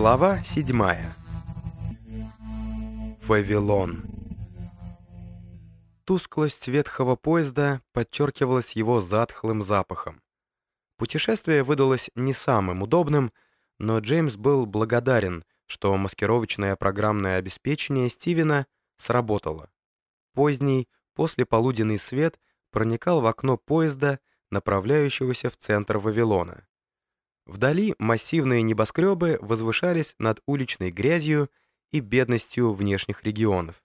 Глава 7. Вавилон. Тусклость ветхого поезда подчеркивалась его затхлым запахом. Путешествие выдалось не самым удобным, но Джеймс был благодарен, что маскировочное программное обеспечение Стивена сработало. Поздний, послеполуденный свет проникал в окно поезда, направляющегося в центр Вавилона. Вдали массивные небоскребы возвышались над уличной грязью и бедностью внешних регионов.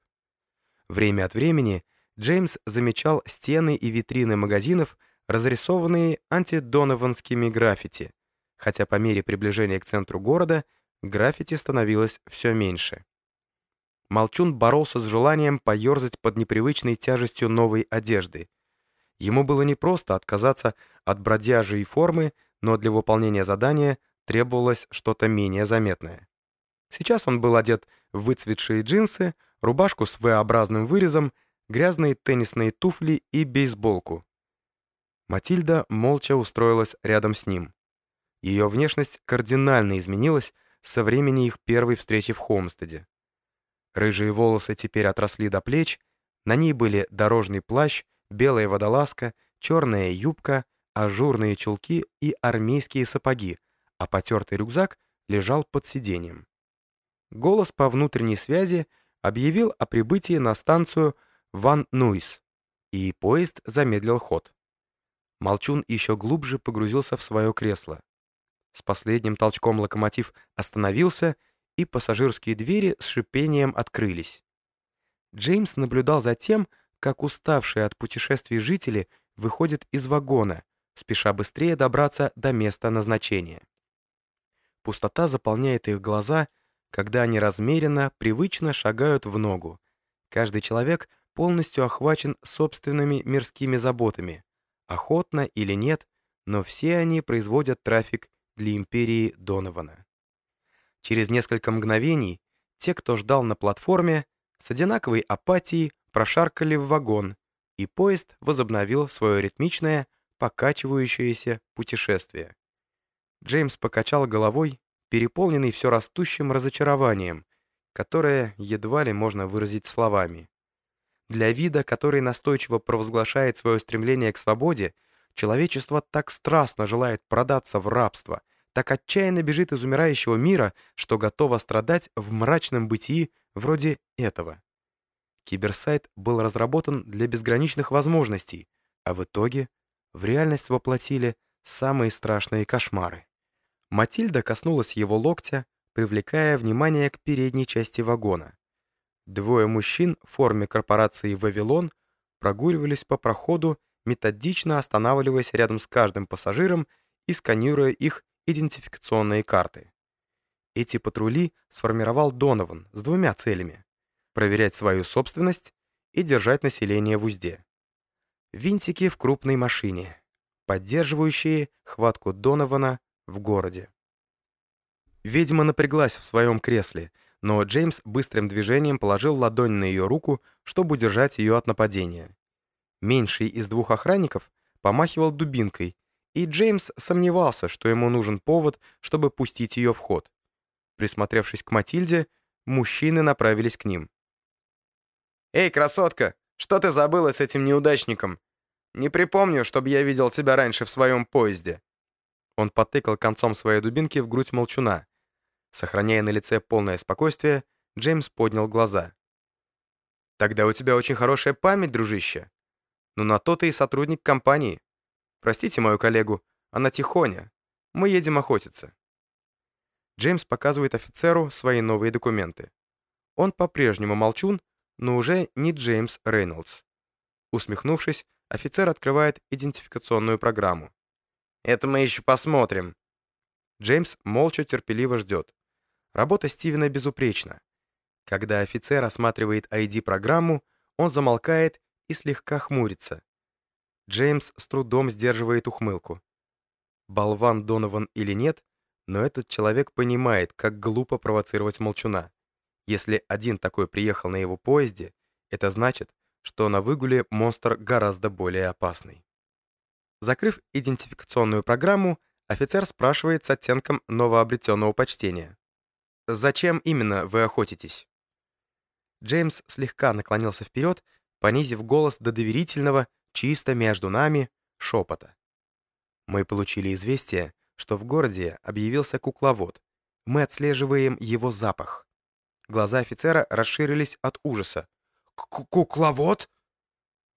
Время от времени Джеймс замечал стены и витрины магазинов, разрисованные антидонованскими граффити, хотя по мере приближения к центру города граффити становилось все меньше. Молчун боролся с желанием поерзать под непривычной тяжестью новой одежды. Ему было непросто отказаться от бродяжей формы, но для выполнения задания требовалось что-то менее заметное. Сейчас он был одет в выцветшие джинсы, рубашку с V-образным вырезом, грязные теннисные туфли и бейсболку. Матильда молча устроилась рядом с ним. Ее внешность кардинально изменилась со времени их первой встречи в Холмстеде. Рыжие волосы теперь отросли до плеч, на ней были дорожный плащ, белая водолазка, черная юбка, ажурные чулки и армейские сапоги, а потертый рюкзак лежал под сиденьем. Голос по внутренней связи объявил о прибытии на станцию Ван Нуйс, и поезд замедлил ход. Молчун еще глубже погрузился в свое кресло. С последним толчком локомотив остановился, и пассажирские двери с шипением открылись. Джеймс наблюдал за тем, как уставшие от путешествий жители выходят из вагона, спеша быстрее добраться до места назначения. Пустота заполняет их глаза, когда они размеренно, привычно шагают в ногу. Каждый человек полностью охвачен собственными мирскими заботами. Охотно или нет, но все они производят трафик для империи Донована. Через несколько мгновений те, кто ждал на платформе, с одинаковой апатией прошаркали в вагон, и поезд возобновил свое ритмичное, покачивающееся путешествие. Джеймс покачал головой, переполненный все растущим разочарованием, которое едва ли можно выразить словами. Для вида, который настойчиво провозглашает свое стремление к свободе, человечество так страстно желает продаться в рабство, так отчаянно бежит из умирающего мира, что готово страдать в мрачном бытии вроде этого. Киберсайт был разработан для безграничных возможностей, а в итоге в реальность воплотили самые страшные кошмары. Матильда коснулась его локтя, привлекая внимание к передней части вагона. Двое мужчин в форме корпорации «Вавилон» прогуливались по проходу, методично останавливаясь рядом с каждым пассажиром и сканируя их идентификационные карты. Эти патрули сформировал Донован с двумя целями — проверять свою собственность и держать население в узде. Винтики в крупной машине, поддерживающие хватку Донована в городе. Ведьма напряглась в своем кресле, но Джеймс быстрым движением положил ладонь на ее руку, чтобы удержать ее от нападения. Меньший из двух охранников помахивал дубинкой, и Джеймс сомневался, что ему нужен повод, чтобы пустить ее в ход. Присмотревшись к Матильде, мужчины направились к ним. «Эй, красотка, что ты забыла с этим неудачником? Не припомню, чтобы я видел тебя раньше в своем поезде». Он потыкал концом своей дубинки в грудь молчуна. Сохраняя на лице полное спокойствие, Джеймс поднял глаза. «Тогда у тебя очень хорошая память, дружище. Но на то ты и сотрудник компании. Простите мою коллегу, она тихоня. Мы едем охотиться». Джеймс показывает офицеру свои новые документы. Он по-прежнему молчун, но уже не Джеймс Рейнольдс. Усмехнувшись, Офицер открывает идентификационную программу. «Это мы еще посмотрим». Джеймс молча терпеливо ждет. Работа Стивена безупречна. Когда офицер осматривает ID-программу, он замолкает и слегка хмурится. Джеймс с трудом сдерживает ухмылку. Болван Донован или нет, но этот человек понимает, как глупо провоцировать молчуна. Если один такой приехал на его поезде, это значит, что на выгуле монстр гораздо более опасный. Закрыв идентификационную программу, офицер спрашивает с оттенком новообретенного почтения. зачем именно вы охотитесь?» Джеймс слегка наклонился вперед, понизив голос до доверительного, чисто между нами, шепота. Мы получили известие, что в городе объявился кукловод. Мы отслеживаем его запах. Глаза офицера расширились от ужаса. «Кукловод?»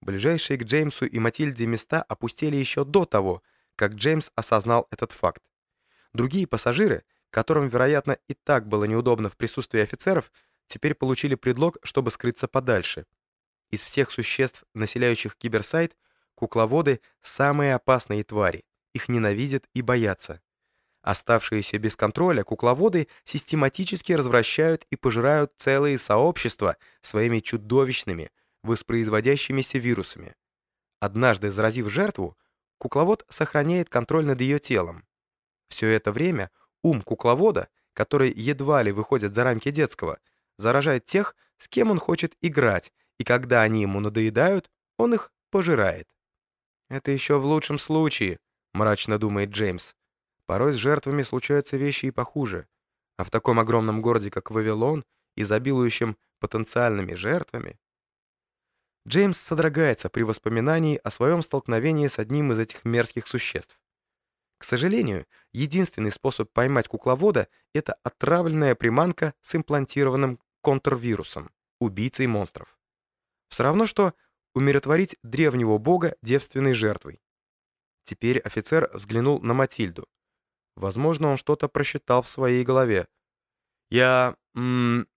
Ближайшие к Джеймсу и Матильде места опустели еще до того, как Джеймс осознал этот факт. Другие пассажиры, которым, вероятно, и так было неудобно в присутствии офицеров, теперь получили предлог, чтобы скрыться подальше. Из всех существ, населяющих киберсайт, кукловоды — самые опасные твари. Их ненавидят и боятся. Оставшиеся без контроля кукловоды систематически развращают и пожирают целые сообщества своими чудовищными, воспроизводящимися вирусами. Однажды заразив жертву, кукловод сохраняет контроль над ее телом. Все это время ум кукловода, который едва ли выходит за рамки детского, заражает тех, с кем он хочет играть, и когда они ему надоедают, он их пожирает. «Это еще в лучшем случае», — мрачно думает Джеймс. «Порой с жертвами случаются вещи и похуже, а в таком огромном городе, как Вавилон, изобилующем потенциальными жертвами...» Джеймс содрогается при воспоминании о своем столкновении с одним из этих мерзких существ. К сожалению, единственный способ поймать кукловода — это отравленная приманка с имплантированным контрвирусом, убийцей монстров. Все равно, что умиротворить древнего бога девственной жертвой. Теперь офицер взглянул на Матильду. Возможно, он что-то просчитал в своей голове. «Я... М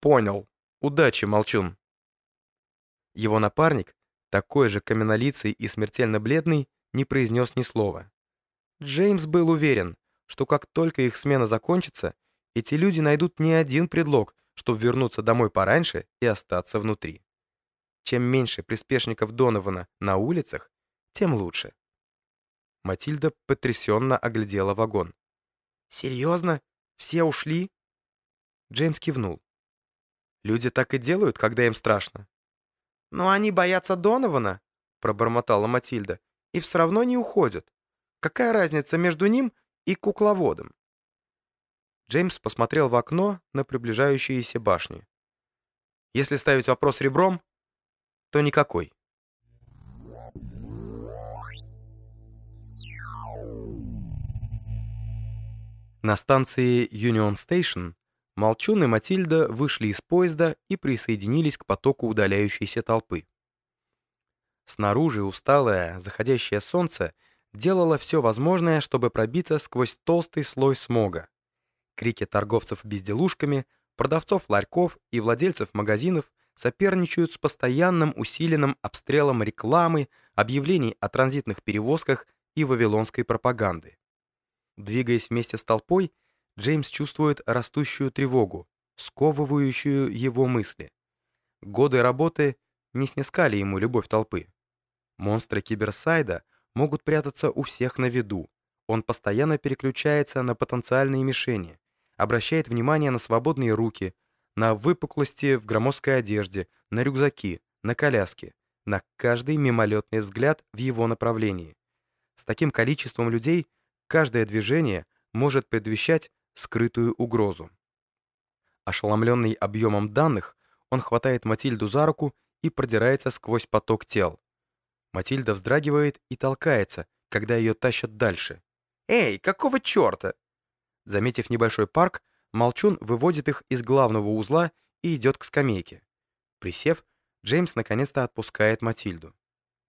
понял. Удачи, молчун». Его напарник, такой же каменолицый и смертельно бледный, не произнес ни слова. Джеймс был уверен, что как только их смена закончится, эти люди найдут не один предлог, чтобы вернуться домой пораньше и остаться внутри. Чем меньше приспешников Донована на улицах, тем лучше. Матильда потрясенно оглядела вагон. «Серьезно? Все ушли?» Джеймс кивнул. «Люди так и делают, когда им страшно». «Но они боятся Донована», — пробормотала Матильда, «и все равно не уходят. Какая разница между ним и кукловодом?» Джеймс посмотрел в окно на приближающиеся башни. «Если ставить вопрос ребром, то никакой». На станции Union Station Молчун и Матильда вышли из поезда и присоединились к потоку удаляющейся толпы. Снаружи усталое заходящее солнце делало все возможное, чтобы пробиться сквозь толстый слой смога. Крики торговцев безделушками, продавцов ларьков и владельцев магазинов соперничают с постоянным усиленным обстрелом рекламы, объявлений о транзитных перевозках и вавилонской пропаганды. Двигаясь вместе с толпой, Джеймс чувствует растущую тревогу, сковывающую его мысли. Годы работы не снискали ему любовь толпы. Монстры Киберсайда могут прятаться у всех на виду. Он постоянно переключается на потенциальные мишени, обращает внимание на свободные руки, на выпуклости в громоздкой одежде, на рюкзаки, на коляски, на каждый мимолетный взгляд в его направлении. С таким количеством людей каждое движение может предвещать скрытую угрозу. Ошеломленный объемом данных, он хватает Матильду за руку и продирается сквозь поток тел. Матильда вздрагивает и толкается, когда ее тащат дальше. «Эй, какого черта?» Заметив небольшой парк, Молчун выводит их из главного узла и идет к скамейке. Присев, Джеймс наконец-то отпускает Матильду.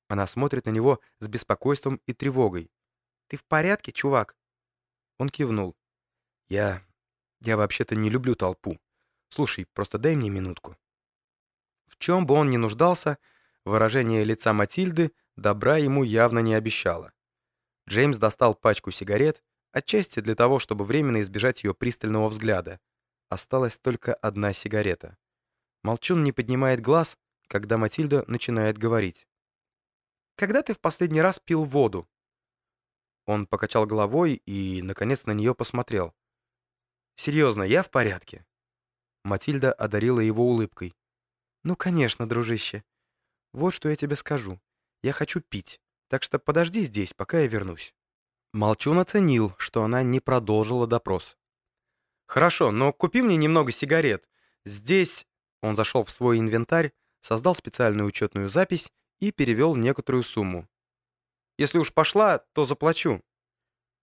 Она смотрит на него с беспокойством и тревогой. «Ты в порядке, чувак?» Он кивнул. «Я... я вообще-то не люблю толпу. Слушай, просто дай мне минутку». В чем бы он ни нуждался, выражение лица Матильды добра ему явно не обещало. Джеймс достал пачку сигарет, отчасти для того, чтобы временно избежать ее пристального взгляда. Осталась только одна сигарета. Молчун не поднимает глаз, когда Матильда начинает говорить. «Когда ты в последний раз пил воду?» Он покачал головой и, наконец, на нее посмотрел. «Серьезно, я в порядке». Матильда одарила его улыбкой. «Ну, конечно, дружище. Вот что я тебе скажу. Я хочу пить, так что подожди здесь, пока я вернусь». Молчун оценил, что она не продолжила допрос. «Хорошо, но купи мне немного сигарет. Здесь...» Он зашел в свой инвентарь, создал специальную учетную запись и перевел некоторую сумму. «Если уж пошла, то заплачу».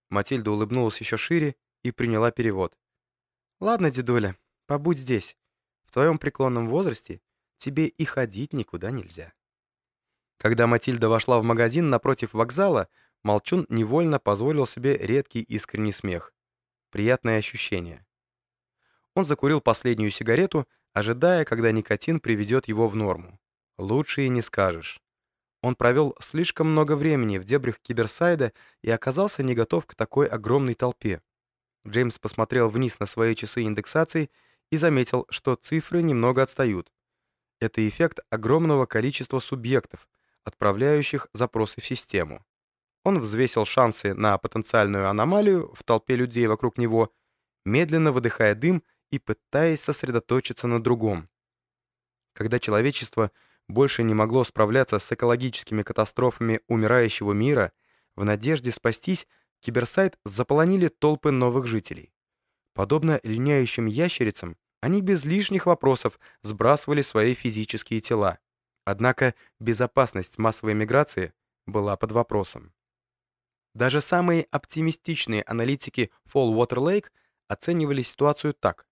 Матильда улыбнулась еще шире и приняла перевод. «Ладно, дедуля, побудь здесь. В твоем преклонном возрасте тебе и ходить никуда нельзя». Когда Матильда вошла в магазин напротив вокзала, Молчун невольно позволил себе редкий искренний смех. Приятное ощущение. Он закурил последнюю сигарету, ожидая, когда никотин приведет его в норму. Лучше и не скажешь. Он провел слишком много времени в дебрях Киберсайда и оказался не готов к такой огромной толпе. Джеймс посмотрел вниз на свои часы индексации и заметил, что цифры немного отстают. Это эффект огромного количества субъектов, отправляющих запросы в систему. Он взвесил шансы на потенциальную аномалию в толпе людей вокруг него, медленно выдыхая дым и пытаясь сосредоточиться на другом. Когда человечество больше не могло справляться с экологическими катастрофами умирающего мира, в надежде спастись, киберсайт заполонили толпы новых жителей. Подобно линяющим ящерицам, они без лишних вопросов сбрасывали свои физические тела. Однако безопасность массовой миграции была под вопросом. Даже самые оптимистичные аналитики Fall Lake оценивали ситуацию так.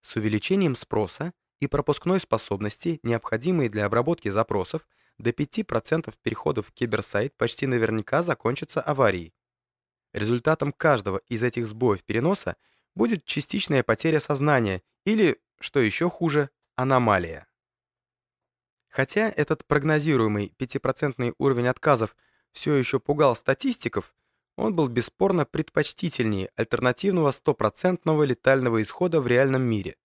С увеличением спроса и пропускной способности, необходимой для обработки запросов, до 5% переходов в киберсайт почти наверняка закончатся аварией. Результатом каждого из этих сбоев переноса будет частичная потеря сознания или, что еще хуже, аномалия. Хотя этот прогнозируемый 5% уровень отказов все еще пугал статистиков, он был бесспорно предпочтительнее альтернативного стопроцентного летального исхода в реальном мире.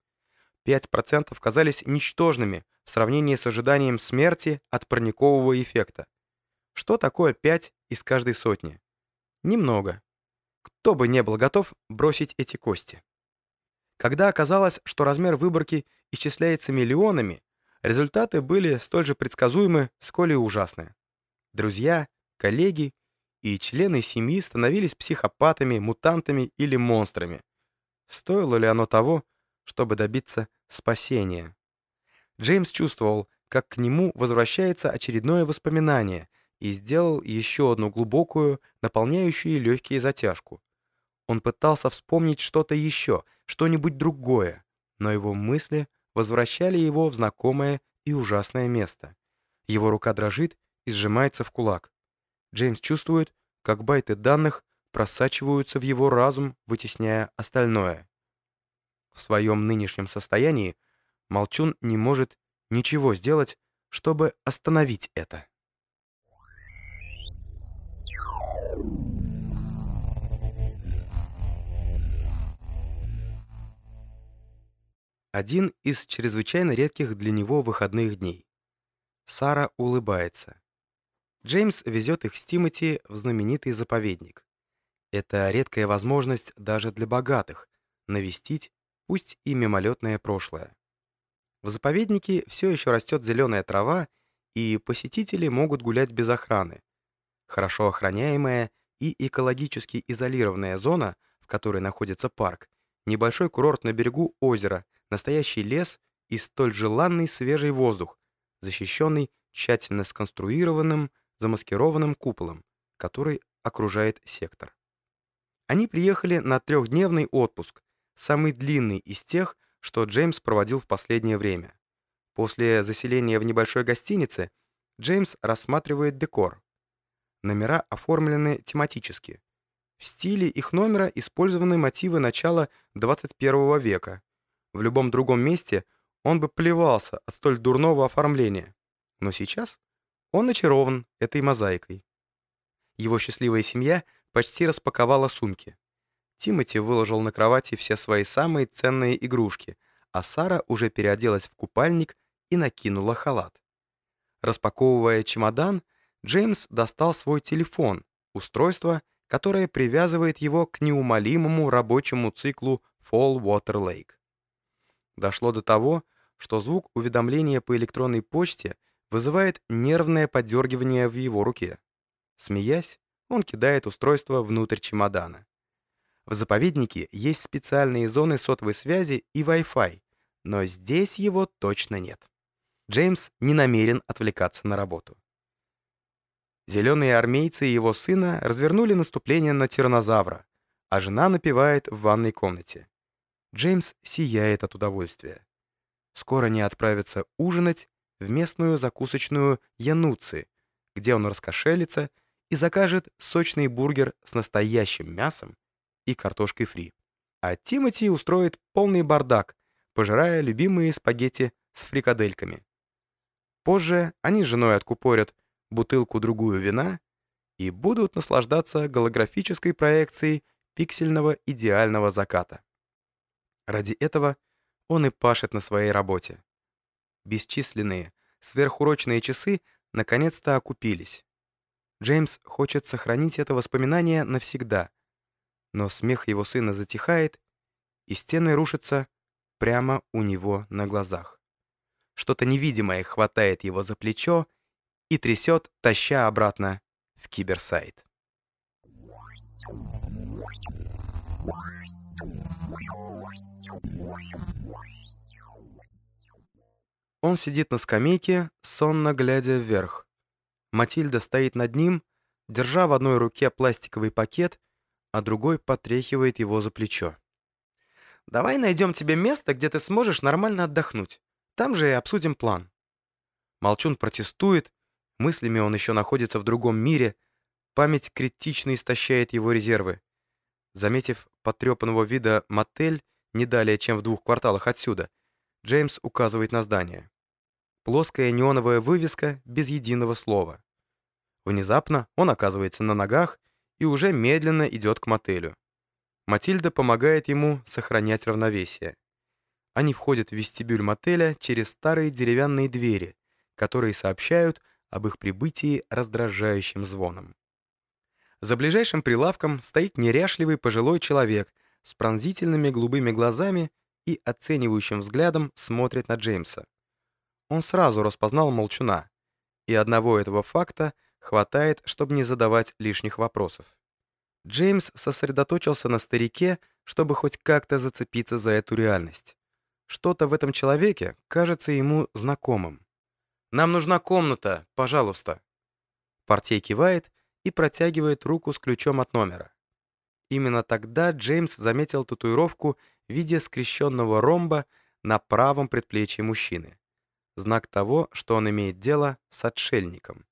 5% казались ничтожными в сравнении с ожиданием смерти от парникового эффекта. Что такое 5 из каждой сотни? Немного. Кто бы не был готов бросить эти кости? Когда оказалось, что размер выборки исчисляется миллионами, результаты были столь же предсказуемы, сколь и ужасны. Друзья, коллеги и члены семьи становились психопатами, мутантами или монстрами. Стоило ли оно того, чтобы добиться спасения? Джеймс чувствовал, как к нему возвращается очередное воспоминание и сделал еще одну глубокую, наполняющую легкие затяжку. Он пытался вспомнить что-то еще, что-нибудь другое, но его мысли возвращали его в знакомое и ужасное место. Его рука дрожит и сжимается в кулак. Джеймс чувствует, как байты данных просачиваются в его разум, вытесняя остальное. В своем нынешнем состоянии Молчун не может ничего сделать, чтобы остановить это. Один из чрезвычайно редких для него выходных дней. Сара улыбается. Джеймс везет их с Тимоти в знаменитый заповедник. Это редкая возможность даже для богатых — навестить, пусть и мимолетное прошлое. В заповеднике все еще растет зеленая трава, и посетители могут гулять без охраны. Хорошо охраняемая и экологически изолированная зона, в которой находится парк, небольшой курорт на берегу озера, настоящий лес и столь желанный свежий воздух, защищенный тщательно сконструированным, замаскированным куполом, который окружает сектор. Они приехали на трехдневный отпуск, самый длинный из тех, что Джеймс проводил в последнее время. После заселения в небольшой гостинице Джеймс рассматривает декор. Номера оформлены тематически. В стиле их номера использованы мотивы начала 21 века. В любом другом месте он бы плевался от столь дурного оформления. Но сейчас он очарован этой мозаикой. Его счастливая семья почти распаковала сумки. Тимоти выложил на кровати все свои самые ценные игрушки, а Сара уже переоделась в купальник и накинула халат. Распаковывая чемодан, Джеймс достал свой телефон, устройство, которое привязывает его к неумолимому рабочему циклу Fall Water Lake. Дошло до того, что звук уведомления по электронной почте — вызывает нервное подергивание в его руке. Смеясь, он кидает устройство внутрь чемодана. В заповеднике есть специальные зоны сотовой связи и Wi-Fi, но здесь его точно нет. Джеймс не намерен отвлекаться на работу. Зеленые армейцы и его сына развернули наступление на тиранозавра, а жена напевает в ванной комнате. Джеймс сияет от удовольствия. Скоро они отправятся ужинать в местную закусочную Януци, где он раскошелится и закажет сочный бургер с настоящим мясом и картошкой фри. А Тимати устроит полный бардак, пожирая любимые спагетти с фрикадельками. Позже они с женой откупорят бутылку-другую вина и будут наслаждаться голографической проекцией пиксельного идеального заката. Ради этого он и пашет на своей работе. Бесчисленные, сверхурочные часы наконец-то окупились. Джеймс хочет сохранить это воспоминание навсегда, но смех его сына затихает, и стены рушатся прямо у него на глазах. Что-то невидимое хватает его за плечо и трясет, таща обратно в киберсайт. Он сидит на скамейке, сонно глядя вверх. Матильда стоит над ним, держа в одной руке пластиковый пакет, а другой потряхивает его за плечо. «Давай найдем тебе место, где ты сможешь нормально отдохнуть. Там же и обсудим план». Молчун протестует, мыслями он еще находится в другом мире, память критично истощает его резервы. Заметив потрепанного вида мотель не далее, чем в двух кварталах отсюда, Джеймс указывает на здание. Плоская неоновая вывеска без единого слова. Внезапно он оказывается на ногах и уже медленно идет к мотелю. Матильда помогает ему сохранять равновесие. Они входят в вестибюль мотеля через старые деревянные двери, которые сообщают об их прибытии раздражающим звоном. За ближайшим прилавком стоит неряшливый пожилой человек с пронзительными голубыми глазами и оценивающим взглядом смотрит на Джеймса. Он сразу распознал молчуна, и одного этого факта хватает, чтобы не задавать лишних вопросов. Джеймс сосредоточился на старике, чтобы хоть как-то зацепиться за эту реальность. Что-то в этом человеке кажется ему знакомым. «Нам нужна комната, пожалуйста». Портей кивает и протягивает руку с ключом от номера. Именно тогда Джеймс заметил татуировку в виде скрещенного ромба на правом предплечье мужчины. Знак того, что он имеет дело с отшельником.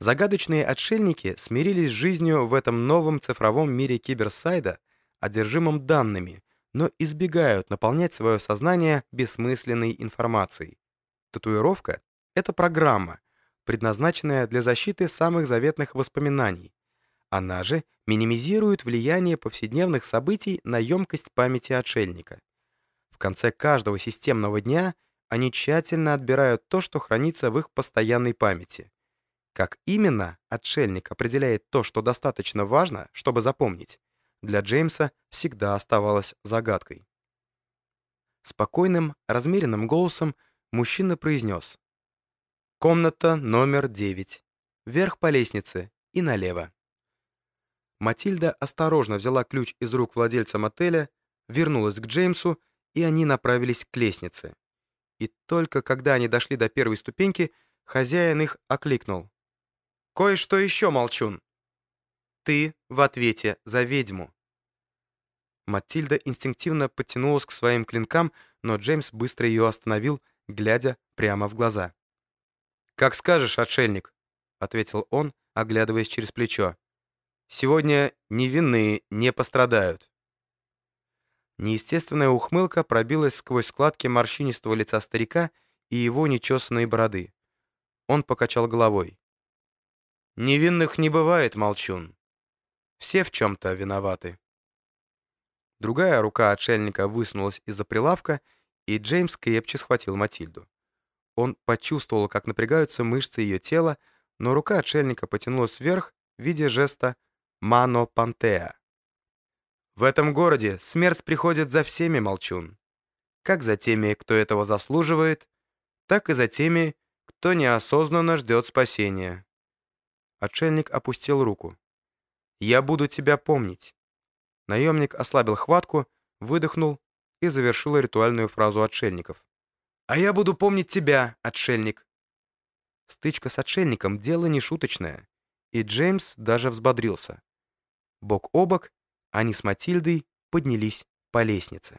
Загадочные отшельники смирились с жизнью в этом новом цифровом мире киберсайда, одержимом данными, но избегают наполнять свое сознание бессмысленной информацией. Татуировка — это программа, предназначенная для защиты самых заветных воспоминаний. Она же минимизирует влияние повседневных событий на емкость памяти отшельника. В конце каждого системного дня они тщательно отбирают то, что хранится в их постоянной памяти. Как именно отшельник определяет то, что достаточно важно, чтобы запомнить, для Джеймса всегда оставалось загадкой. Спокойным, размеренным голосом мужчина произнес «Комната номер девять. Вверх по лестнице и налево». Матильда осторожно взяла ключ из рук владельца мотеля, вернулась к Джеймсу, и они направились к лестнице. И только когда они дошли до первой ступеньки, хозяин их окликнул. Кое-что еще, молчун. Ты в ответе за ведьму. Матильда инстинктивно потянулась к своим клинкам, но Джеймс быстро ее остановил, глядя прямо в глаза. «Как скажешь, отшельник», — ответил он, оглядываясь через плечо. «Сегодня невинные не пострадают». Неестественная ухмылка пробилась сквозь складки морщинистого лица старика и его нечесанные бороды. Он покачал головой. Невинных не бывает, молчун. Все в чем-то виноваты. Другая рука отшельника высунулась из-за прилавка, и Джеймс крепче схватил Матильду. Он почувствовал, как напрягаются мышцы ее тела, но рука отшельника потянулась вверх в виде жеста «Мано Пантеа». В этом городе смерть приходит за всеми, молчун. Как за теми, кто этого заслуживает, так и за теми, кто неосознанно ждет спасения. Отшельник опустил руку. «Я буду тебя помнить. Наемник ослабил хватку, выдохнул и завершил ритуальную фразу отшельников. «А я буду помнить тебя, отшельник!» Стычка с отшельником — дело не шуточное, и Джеймс даже взбодрился. Бок о бок они с Матильдой поднялись по лестнице.